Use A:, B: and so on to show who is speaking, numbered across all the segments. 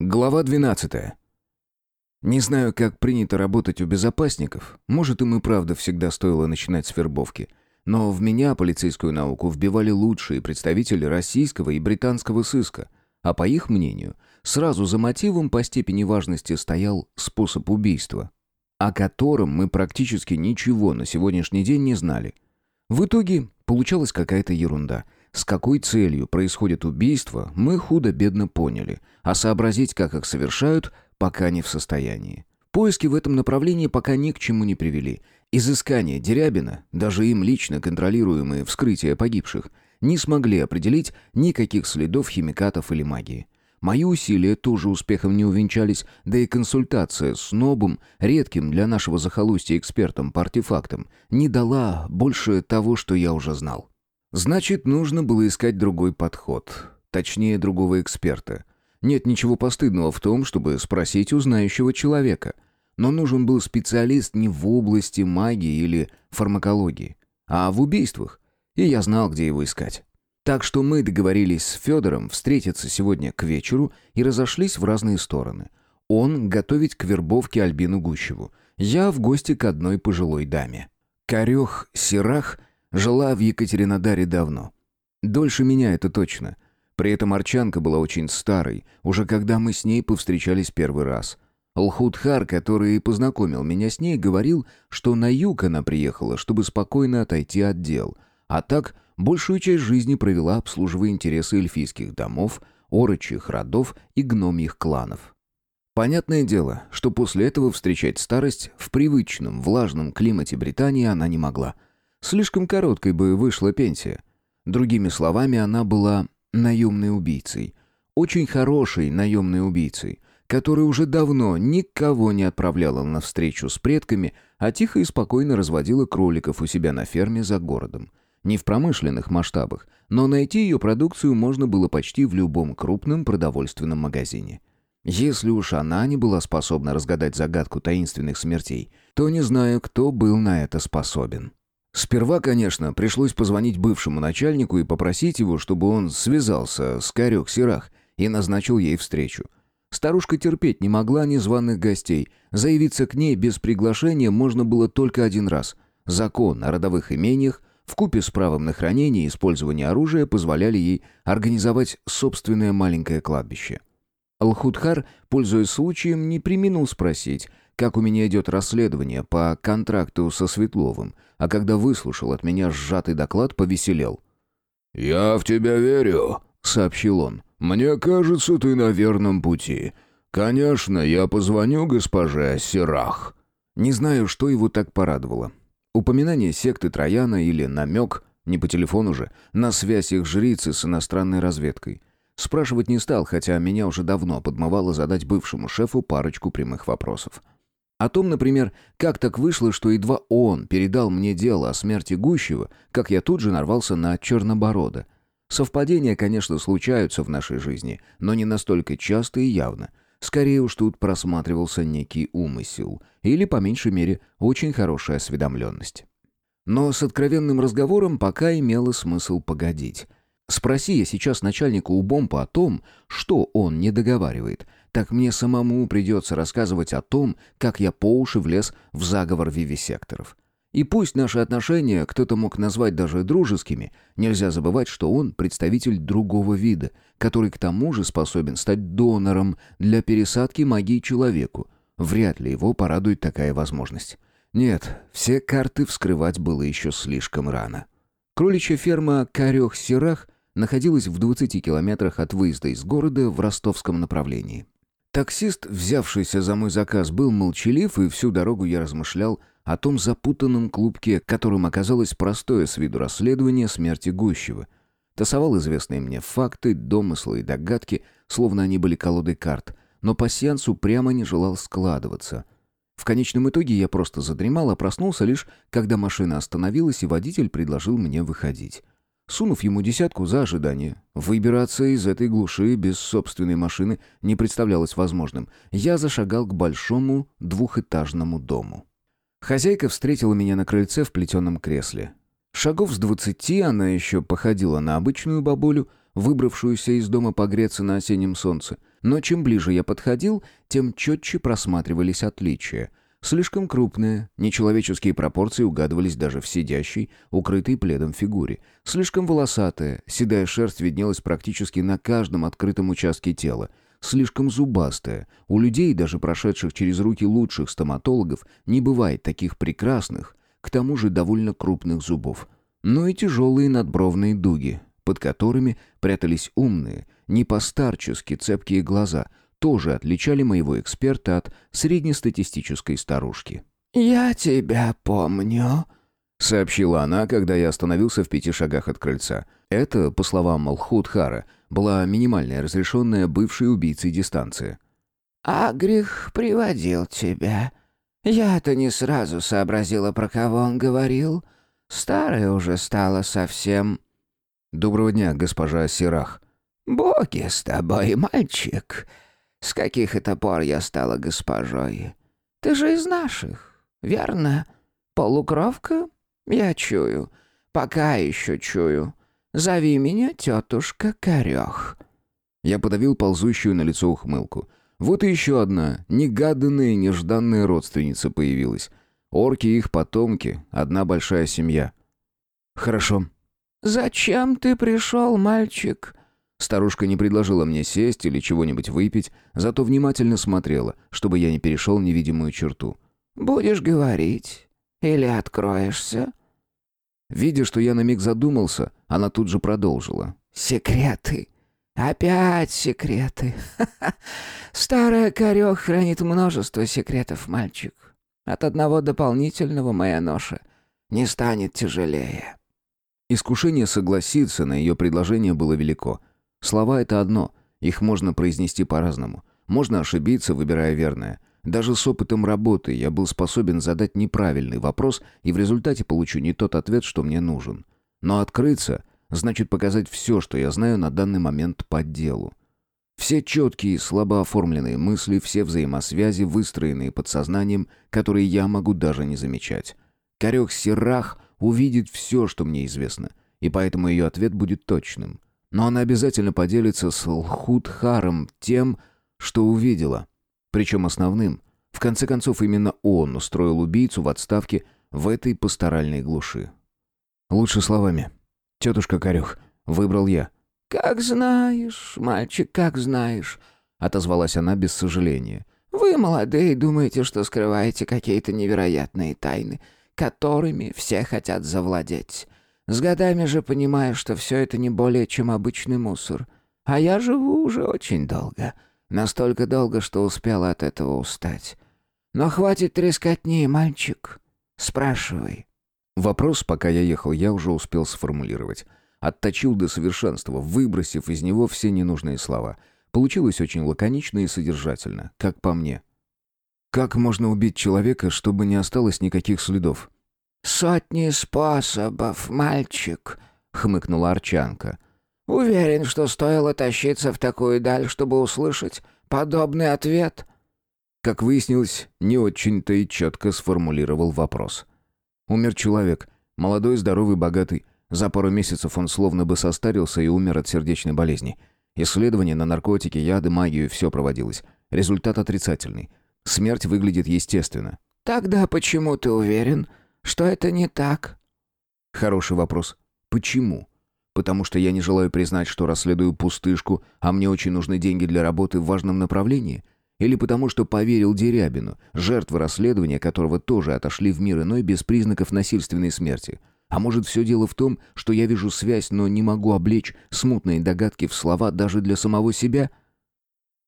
A: Глава 12. Не знаю, как принято работать у безопасников. Может, им и правда всегда стоило начинать с вербовки. Но в меня полицейскую науку вбивали лучшие представители российского и британского сыска. А по их мнению, сразу за мотивом по степени важности стоял способ убийства, о котором мы практически ничего на сегодняшний день не знали. В итоге получалась какая-то ерунда – с какой целью происходит убийство, мы худо-бедно поняли, а сообразить, как их совершают, пока не в состоянии. Поиски в этом направлении пока ни к чему не привели. Изыскания Дерябина, даже им лично контролируемые вскрытия погибших, не смогли определить никаких следов химикатов или магии. Мои усилия тоже успехом не увенчались, да и консультация с Нобом, редким для нашего захолустья экспертом по артефактам, не дала больше того, что я уже знал. Значит, нужно было искать другой подход. Точнее, другого эксперта. Нет ничего постыдного в том, чтобы спросить у знающего человека. Но нужен был специалист не в области магии или фармакологии, а в убийствах. И я знал, где его искать. Так что мы договорились с Федором встретиться сегодня к вечеру и разошлись в разные стороны. Он готовить к вербовке Альбину Гущеву. Я в гости к одной пожилой даме. Корех Сирах Жила в Екатеринодаре давно. Дольше меня это точно. При этом Арчанка была очень старой, уже когда мы с ней повстречались первый раз. Лхудхар, который познакомил меня с ней, говорил, что на юг она приехала, чтобы спокойно отойти от дел. А так, большую часть жизни провела, обслуживая интересы эльфийских домов, орочих родов и гномьих кланов. Понятное дело, что после этого встречать старость в привычном влажном климате Британии она не могла – Слишком короткой бы вышла пенсия. Другими словами, она была наемной убийцей. Очень хорошей наемной убийцей, которая уже давно никого не отправляла на встречу с предками, а тихо и спокойно разводила кроликов у себя на ферме за городом. Не в промышленных масштабах, но найти ее продукцию можно было почти в любом крупном продовольственном магазине. Если уж она не была способна разгадать загадку таинственных смертей, то не знаю, кто был на это способен. Сперва, конечно, пришлось позвонить бывшему начальнику и попросить его, чтобы он связался с Карек Сирах и назначил ей встречу. Старушка терпеть не могла незваных гостей. Заявиться к ней без приглашения можно было только один раз. Закон о родовых имениях вкупе с правом на хранение и использование оружия позволяли ей организовать собственное маленькое кладбище. Алхудхар, пользуясь случаем, не приминул спросить, как у меня идет расследование по контракту со Светловым, а когда выслушал от меня сжатый доклад, повеселел.
B: «Я в тебя верю», — сообщил он. «Мне кажется, ты на верном пути. Конечно, я позвоню госпоже Сирах».
A: Не знаю, что его так порадовало. Упоминание секты Трояна или намек, не по телефону же, на связь их жрицы с иностранной разведкой. Спрашивать не стал, хотя меня уже давно подмывало задать бывшему шефу парочку прямых вопросов. О том, например, как так вышло, что едва он передал мне дело о смерти Гущева, как я тут же нарвался на Черноборода. Совпадения, конечно, случаются в нашей жизни, но не настолько часто и явно. Скорее уж тут просматривался некий умысел, или, по меньшей мере, очень хорошая осведомленность. Но с откровенным разговором пока имело смысл погодить. Спроси я сейчас начальника УБОМПа о том, что он не договаривает, так мне самому придется рассказывать о том, как я по уши влез в заговор вивисекторов. И пусть наши отношения кто-то мог назвать даже дружескими, нельзя забывать, что он представитель другого вида, который к тому же способен стать донором для пересадки магии человеку. Вряд ли его порадует такая возможность. Нет, все карты вскрывать было еще слишком рано. Кроличья ферма «Карех-Сирах» находилась в 20 километрах от выезда из города в ростовском направлении. Таксист, взявшийся за мой заказ, был молчалив, и всю дорогу я размышлял о том запутанном клубке, которым оказалось простое с виду расследование смерти Гущева. Тасовал известные мне факты, домыслы и догадки, словно они были колодой карт, но пассианс прямо не желал складываться. В конечном итоге я просто задремал, а проснулся лишь, когда машина остановилась, и водитель предложил мне выходить. Сунув ему десятку за ожидание, выбираться из этой глуши без собственной машины не представлялось возможным. Я зашагал к большому двухэтажному дому. Хозяйка встретила меня на крыльце в плетеном кресле. Шагов с двадцати она еще походила на обычную бабулю, выбравшуюся из дома погреться на осеннем солнце. Но чем ближе я подходил, тем четче просматривались отличия. Слишком крупные, нечеловеческие пропорции угадывались даже в сидящей, укрытой пледом фигуре. Слишком волосатая, седая шерсть виднелась практически на каждом открытом участке тела. Слишком зубастая. У людей, даже прошедших через руки лучших стоматологов, не бывает таких прекрасных, к тому же довольно крупных зубов. Но и тяжелые надбровные дуги, под которыми прятались умные, не постарчески цепкие глаза — тоже отличали моего эксперта от среднестатистической старушки.
C: «Я тебя помню», —
A: сообщила она, когда я остановился в пяти шагах от крыльца. Это, по словам Малхудхара, была минимальная разрешенная бывшей убийцей дистанция.
C: «Агрих приводил тебя. Я-то не сразу сообразила, про кого он говорил. Старая уже стала совсем...»
A: «Доброго дня, госпожа Сирах».
C: «Боги с тобой, мальчик. С каких это пор я стала госпожой? Ты же из наших, верно? Полукровка? Я чую. Пока еще чую. Зови меня тетушка Корех».
A: Я подавил ползущую на лицо ухмылку. Вот и еще одна негаданная нежданная родственница появилась. Орки и их потомки, одна большая семья. «Хорошо».
C: «Зачем ты пришел, мальчик?»
A: Старушка не предложила мне сесть или чего-нибудь выпить, зато внимательно смотрела, чтобы я не перешел невидимую черту.
C: «Будешь говорить? Или откроешься?»
A: Видя, что я на миг задумался, она тут же продолжила.
C: «Секреты. Опять секреты. Старая корёх хранит множество секретов, мальчик. От одного дополнительного моя ноша не станет тяжелее».
A: Искушение согласиться на ее предложение было велико — Слова — это одно, их можно произнести по-разному. Можно ошибиться, выбирая верное. Даже с опытом работы я был способен задать неправильный вопрос и в результате получу не тот ответ, что мне нужен. Но открыться значит показать все, что я знаю на данный момент по делу. Все четкие, слабо оформленные мысли, все взаимосвязи, выстроенные подсознанием, которые я могу даже не замечать. Корек Сирах увидит все, что мне известно, и поэтому ее ответ будет точным. Но она обязательно поделится с Лхудхаром тем, что увидела. Причем основным. В конце концов, именно он устроил убийцу в отставке в этой пасторальной глуши. Лучше словами. «Тетушка Корюх, выбрал я».
C: «Как знаешь, мальчик, как знаешь», — отозвалась она без сожаления. «Вы, молодые, думаете, что скрываете какие-то невероятные тайны, которыми все хотят завладеть. С годами же понимаю, что все это не более чем обычный мусор. А я живу уже очень долго. Настолько долго, что успела от этого устать. Но хватит трескотни, мальчик. Спрашивай.
A: Вопрос, пока я ехал, я уже успел сформулировать. Отточил до совершенства, выбросив из него все ненужные слова. Получилось очень лаконично и содержательно, как по мне. Как можно убить человека, чтобы не осталось никаких следов?
C: «Сотни способов, мальчик», — хмыкнула Арчанка. «Уверен, что стоило тащиться в такую даль, чтобы услышать подобный ответ».
A: Как выяснилось, не очень-то и четко сформулировал вопрос. Умер человек, молодой, здоровый, богатый. За пару месяцев он словно бы состарился и умер от сердечной болезни. Исследования на наркотики, яды, магию, все проводилось. Результат отрицательный. Смерть выглядит естественно.
C: «Тогда почему ты уверен, что это не так?»
A: Хороший вопрос. Почему? Потому что я не желаю признать, что расследую пустышку, а мне очень нужны деньги для работы в важном направлении? Или потому что поверил Дерябину, жертвы расследования которого тоже отошли в мир иной без признаков насильственной смерти? А может, все дело в том, что я вижу связь, но не могу облечь смутные догадки в слова даже для самого себя?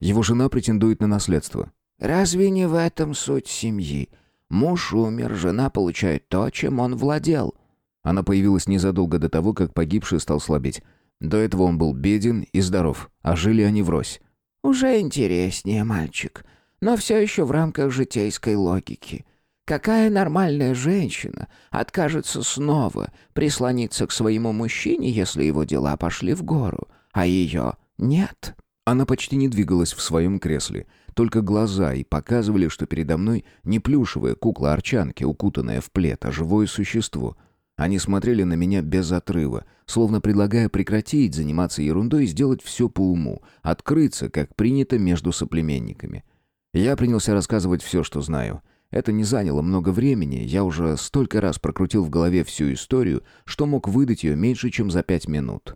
A: Его жена претендует на наследство.
C: «Разве не в этом суть семьи?» Муж умер, жена получает то, чем он владел.
A: Она появилась незадолго до того, как погибший стал слабеть. До этого он был беден и здоров, а жили они врозь.
C: «Уже интереснее, мальчик, но все еще в рамках житейской логики. Какая нормальная женщина откажется снова прислониться к своему мужчине, если его дела пошли в гору, а ее нет?»
A: Она почти не двигалась в своем кресле, только глаза и показывали, что передо мной не плюшевая кукла арчанки, укутанная в плед, а живое существо. Они смотрели на меня без отрыва, словно предлагая прекратить заниматься ерундой и сделать все по уму, открыться, как принято между соплеменниками. Я принялся рассказывать все, что знаю. Это не заняло много времени, я уже столько раз прокрутил в голове всю историю, что мог выдать ее меньше, чем за пять минут.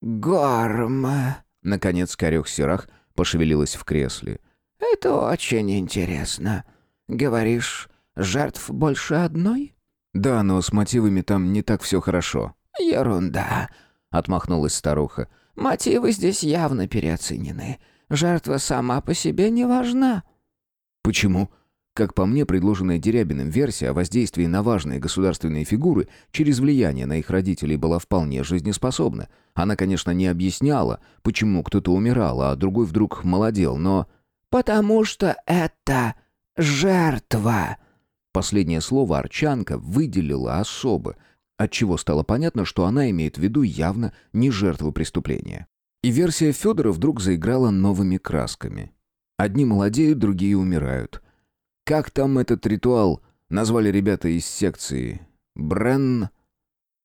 C: «Горм», —
A: наконец Корёх Серах пошевелилась в кресле.
C: «Это очень интересно. Говоришь, жертв больше одной?»
A: «Да, но с мотивами там не так все хорошо».
C: «Ерунда», — отмахнулась старуха. «Мотивы здесь явно переоценены. Жертва сама по себе не важна».
A: «Почему?» Как по мне, предложенная Дерябиным версия о воздействии на важные государственные фигуры через влияние на их родителей была вполне жизнеспособна. Она, конечно, не объясняла, почему кто-то умирал, а другой вдруг молодел, но...
C: «Потому что это жертва!»
A: Последнее слово Арчанка выделила особо, отчего стало понятно, что она имеет в виду явно не жертву преступления. И версия Федора вдруг заиграла новыми красками. Одни молодеют, другие умирают. Как там этот ритуал назвали ребята из секции? Брен?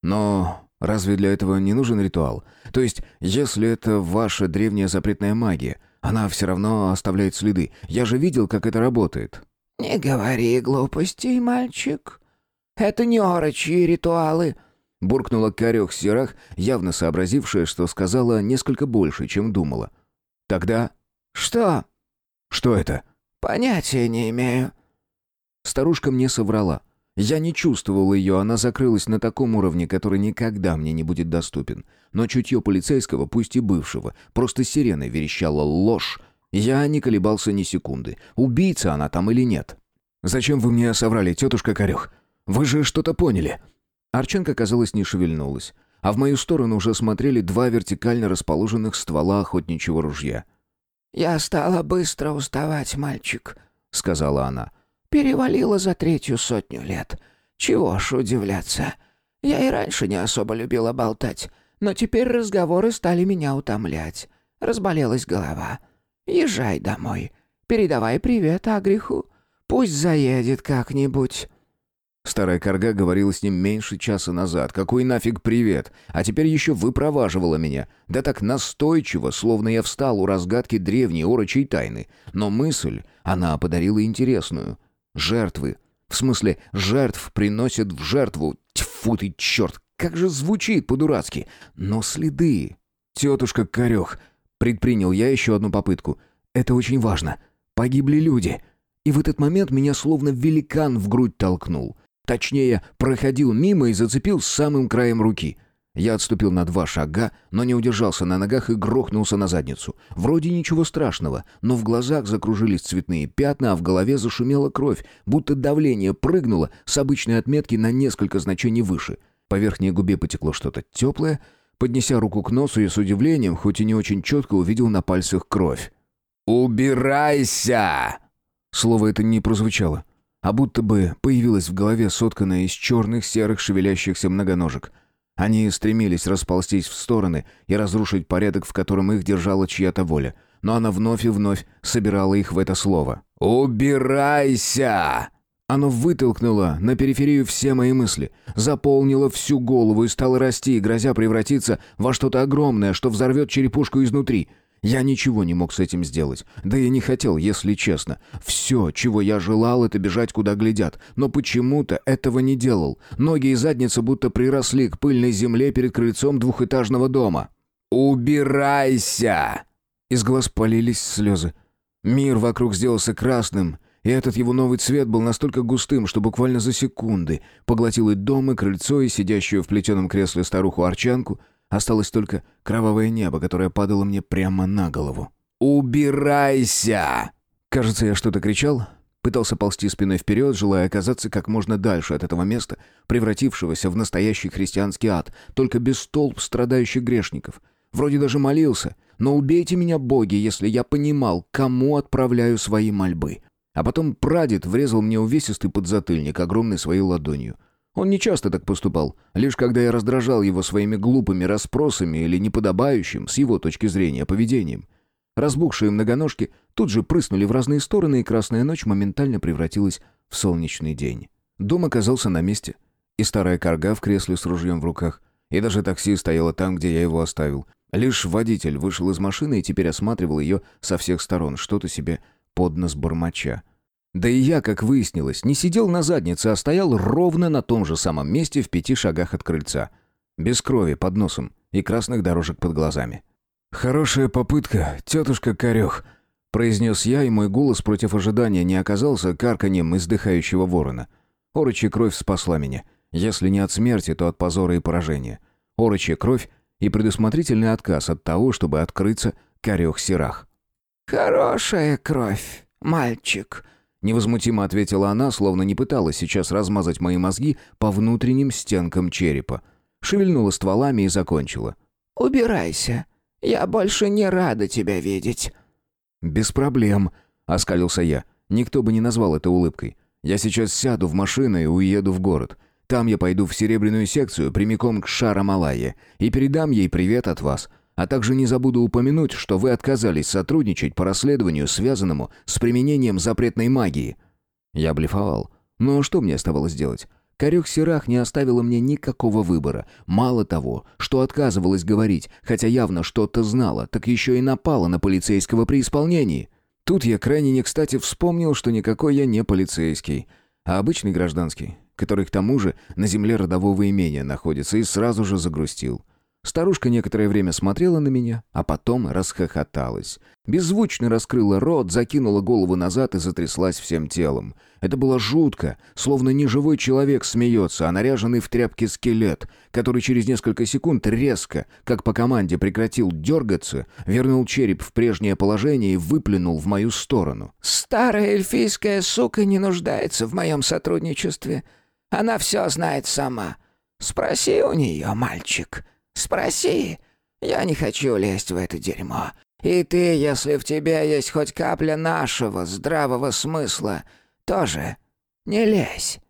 A: Но разве для этого не нужен ритуал? То есть, если это ваша древняя запретная магия, она все равно оставляет следы. Я же видел, как это работает.
C: «Не говори глупостей, мальчик. Это не орочьи ритуалы», —
A: буркнула Карёх Серах, явно сообразившая, что сказала несколько больше, чем думала. «Тогда...»
C: «Что?»
A: «Что это?»
C: «Понятия не имею».
A: Старушка мне соврала. Я не чувствовал ее, она закрылась на таком уровне, который никогда мне не будет доступен. Но чутье полицейского, пусть и бывшего, просто сиреной верещала ложь. Я не колебался ни секунды. Убийца она там или нет? «Зачем вы мне соврали, тетушка Корёх? Вы же что-то поняли?» Арченко, казалось, не шевельнулась. А в мою сторону уже смотрели два вертикально расположенных ствола охотничьего ружья.
C: «Я стала быстро уставать, мальчик», — сказала она. «Перевалила за третью сотню лет. Чего ж удивляться. Я и раньше не особо любила болтать, но теперь разговоры стали меня утомлять. Разболелась голова. Езжай домой. Передавай привет Агриху. Пусть заедет как-нибудь».
A: Старая корга говорила с ним меньше часа назад. Какой нафиг привет? А теперь еще выпроваживала меня. Да так настойчиво, словно я встал у разгадки древней орочей тайны. Но мысль она подарила интересную. Жертвы. В смысле, жертв приносят в жертву. Тьфу ты, черт, как же звучит по-дурацки. Но следы. Тетушка Корех. Предпринял я еще одну попытку. Это очень важно. Погибли люди. И в этот момент меня словно великан в грудь толкнул. Точнее, проходил мимо и зацепил самым краем руки. Я отступил на два шага, но не удержался на ногах и грохнулся на задницу. Вроде ничего страшного, но в глазах закружились цветные пятна, а в голове зашумела кровь, будто давление прыгнуло с обычной отметки на несколько значений выше. По верхней губе потекло что-то теплое. Поднеся руку к носу, я с удивлением, хоть и не очень четко, увидел на пальцах кровь. «Убирайся!» Слово это не прозвучало а будто бы появилась в голове сотканная из черных, серых, шевелящихся многоножек. Они стремились расползтись в стороны и разрушить порядок, в котором их держала чья-то воля. Но она вновь и вновь собирала их в это слово. «Убирайся!» Оно вытолкнуло на периферию все мои мысли, заполнило всю голову и стало расти, грозя превратиться во что-то огромное, что взорвет черепушку изнутри — я ничего не мог с этим сделать. Да я не хотел, если честно. Все, чего я желал, это бежать куда глядят. Но почему-то этого не делал. Ноги и задница будто приросли к пыльной земле перед крыльцом двухэтажного дома. «Убирайся!» Из глаз полились слезы. Мир вокруг сделался красным, и этот его новый цвет был настолько густым, что буквально за секунды поглотил и дом, и крыльцо, и сидящую в плетеном кресле старуху-арчанку — Осталось только кровавое небо, которое падало мне прямо на голову. «Убирайся!» Кажется, я что-то кричал. Пытался ползти спиной вперед, желая оказаться как можно дальше от этого места, превратившегося в настоящий христианский ад, только без столб страдающих грешников. Вроде даже молился, но убейте меня, боги, если я понимал, кому отправляю свои мольбы. А потом прадед врезал мне увесистый подзатыльник, огромной своей ладонью. Он не часто так поступал, лишь когда я раздражал его своими глупыми расспросами или неподобающим, с его точки зрения, поведением. Разбухшие многоножки тут же прыснули в разные стороны, и красная ночь моментально превратилась в солнечный день. Дом оказался на месте. и старая корга в кресле с ружьем в руках, и даже такси стояло там, где я его оставил. Лишь водитель вышел из машины и теперь осматривал ее со всех сторон, что-то себе под нос бормоча. Да и я, как выяснилось, не сидел на заднице, а стоял ровно на том же самом месте в пяти шагах от крыльца. Без крови под носом и красных дорожек под глазами. «Хорошая попытка, тетушка Корех», — произнес я, и мой голос против ожидания не оказался карканьем издыхающего ворона. Орочья кровь спасла меня. Если не от смерти, то от позора и поражения. Орочья кровь и предусмотрительный отказ от того, чтобы открыться Корех-Сирах.
C: «Хорошая кровь, мальчик», —
A: невозмутимо ответила она, словно не пыталась сейчас размазать мои мозги по внутренним стенкам черепа. Шевельнула стволами и закончила.
C: «Убирайся. Я больше не рада тебя видеть».
A: «Без проблем», — оскалился я. Никто бы не назвал это улыбкой. «Я сейчас сяду в машину и уеду в город. Там я пойду в серебряную секцию прямиком к Шарамалае и передам ей привет от вас. А также не забуду упомянуть, что вы отказались сотрудничать по расследованию, связанному с применением запретной магии». Я блефовал. Но что мне оставалось делать? Корёк Сирах не оставила мне никакого выбора. Мало того, что отказывалась говорить, хотя явно что-то знала, так еще и напала на полицейского при исполнении. Тут я крайне не кстати вспомнил, что никакой я не полицейский, а обычный гражданский, который к тому же на земле родового имения находится, и сразу же загрустил. Старушка некоторое время смотрела на меня, а потом расхохоталась. Беззвучно раскрыла рот, закинула голову назад и затряслась всем телом. Это было жутко, словно не живой человек смеется, а наряженный в тряпки скелет, который через несколько секунд резко, как по команде, прекратил дергаться, вернул череп в прежнее положение и выплюнул в мою сторону.
C: «Старая эльфийская сука не нуждается в моем сотрудничестве. Она все знает сама. Спроси у нее, мальчик». Спроси. Я не хочу лезть в это дерьмо. И ты, если в тебе есть хоть капля нашего здравого смысла, тоже не лезь».